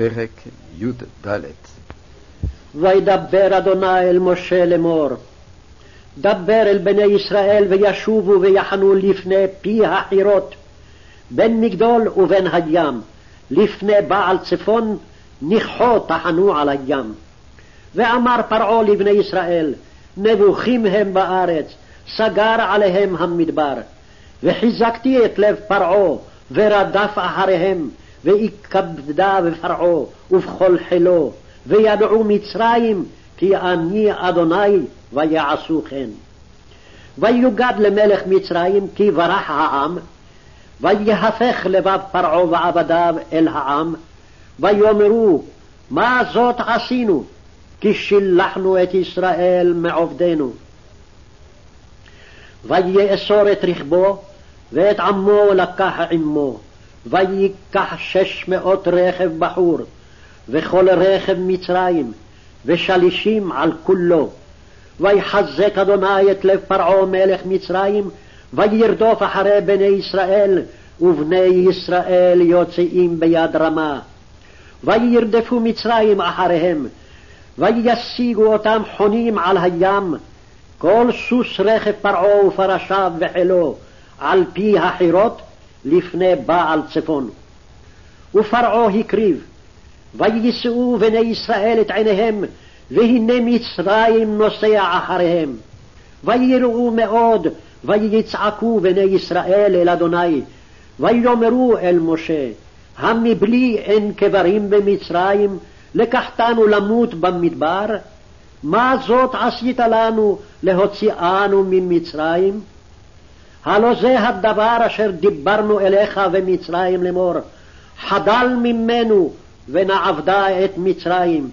פרק י"ד. וידבר אדוני אל משה לאמור דבר אל בני ישראל וישובו ויחנו לפני פי החירות בין מגדול ובין הים. לפני בעל צפון נכחו תחנו על הים. ואמר פרעה לבני ישראל נבוכים הם בארץ סגר עליהם המדבר. וחיזקתי את לב פרעה ורדף אחריהם ויכבדה בפרעה ובכל חילו, וידעו מצרים כי אני אדוני ויעשו כן. ויוגד למלך מצרים כי ברח העם, ויהפך לבב פרעה ועבדיו אל העם, ויאמרו מה זאת עשינו? כי שילחנו את ישראל מעובדנו. ויאסור את רכבו, ואת עמו לקח עמו. ויקח שש מאות רכב בחור, וכל רכב מצרים, ושלישים על כולו. ויחזק אדוני את לב פרעה מלך מצרים, וירדוף אחרי בני ישראל, ובני ישראל יוצאים ביד רמה. וירדפו מצרים אחריהם, וישיגו אותם חונים על הים, כל סוס רכב פרעה ופרשיו וחילו, על פי החירות, לפני בעל צפון. ופרעה הקריב, ויישאו בני ישראל את עיניהם, והנה מצרים נוסע אחריהם. ויראו מאוד, ויצעקו בני ישראל אל אדוני, ויאמרו אל משה, המבלי אין קברים במצרים, לקחתנו למות במדבר? מה זאת עשית לנו להוציאנו ממצרים? הלא זה הדבר אשר דיברנו אליך במצרים לאמור, חדל ממנו ונעבדה את מצרים.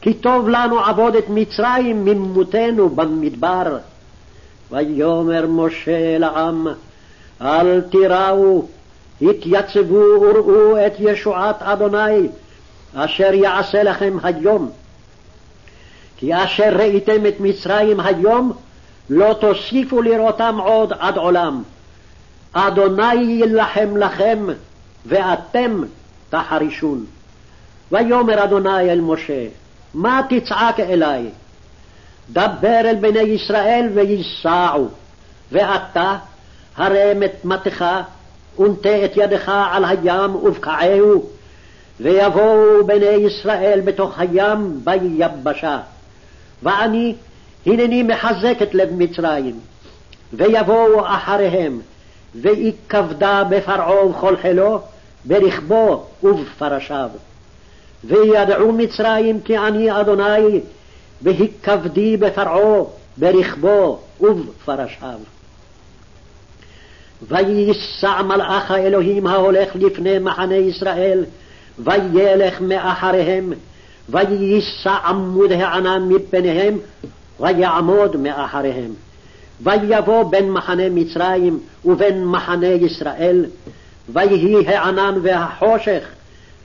כי טוב לנו עבוד את מצרים ממותנו במדבר. ויאמר משה לעם, אל תיראו, התייצבו וראו את ישועת אדוני, אשר יעשה לכם היום. כי אשר ראיתם את מצרים היום, לא תוסיפו לראותם עוד עד עולם. אדוני יילחם לכם, ואתם תחרישון. ויאמר אדוני אל משה, מה תצעק אלי? דבר אל בני ישראל וייסעו, ואתה הרם את מטך, ונטה את ידך על הים ובקעהו, ויבואו בני ישראל בתוך הים ביבשה. ואני הנני מחזק את לב מצרים, ויבואו אחריהם, ויכבדה בפרעה ובכל חילו, ברכבו ובפרשיו. וידעו מצרים כי אני אדוני, והכבדי בפרעה, ברכבו ובפרשיו. וייסע מלאך האלוהים ההולך לפני מחנה ישראל, וילך מאחריהם, וייסע עמוד הענן מפניהם, ויעמוד מאחריהם. ויבוא בין מחנה מצרים ובין מחנה ישראל, ויהי הענן והחושך,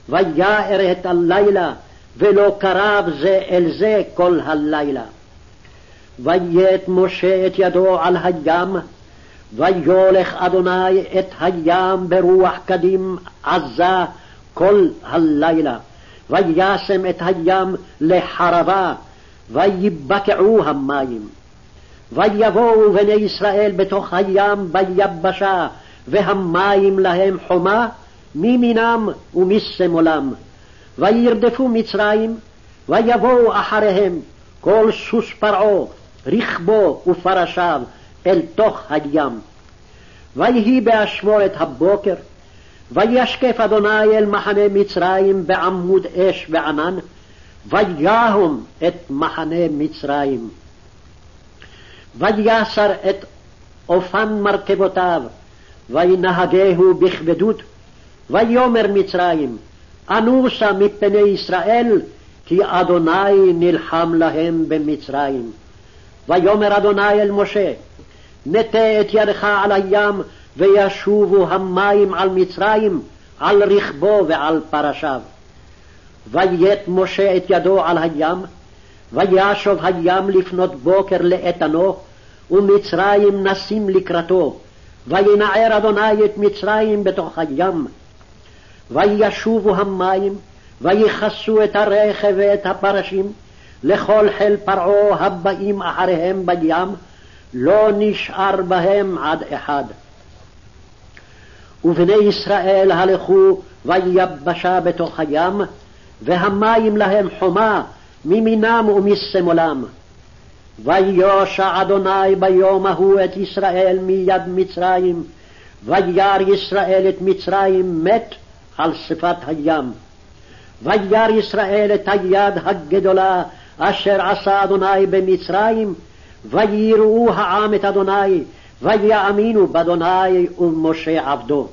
ויער את הלילה, ולא קרב זה אל זה כל הלילה. ויית משה את ידו על הים, ויולך אדוני את הים ברוח קדים עזה כל הלילה, וישם את הים לחרבה, ויבקעו המים. ויבואו בני ישראל בתוך הים ביבשה, והמים להם חומה מימינם ומשמאלם. וירדפו מצרים, ויבואו אחריהם כל סוס פרעה, רכבו ופרשיו, אל תוך הים. ויהי באשמורת הבוקר, וישקף אדוני אל מחנה מצרים בעמוד אש וענן, ויהום את מחנה מצרים. ויסר את אופן מרכבותיו, וינהגהו בכבדות, ויאמר מצרים, אנוסה מפני ישראל, כי אדוני נלחם להם במצרים. ויאמר אדוני אל משה, נטה את ידך על הים, וישובו המים על מצרים, על רכבו ועל פרשיו. ויית משה את ידו על הים, וישוב הים לפנות בוקר לאיתנו, ומצרים נסים לקראתו, וינער אדוני את מצרים בתוך הים. וישובו המים, ויכסו את הרכב ואת הפרשים, לכל חיל פרעה הבאים אחריהם בים, לא נשאר בהם עד אחד. ובני ישראל הלכו ויבשה בתוך הים, והמים להם חומה מימינם ומשמאלם. ויושע אדוני ביום ההוא את ישראל מיד מצרים, וירא ישראל את מצרים מת על שפת הים. וירא ישראל את היד הגדולה אשר עשה אדוני במצרים, ויראו העם את אדוני, ויאמינו באדוני ובמשה עבדו.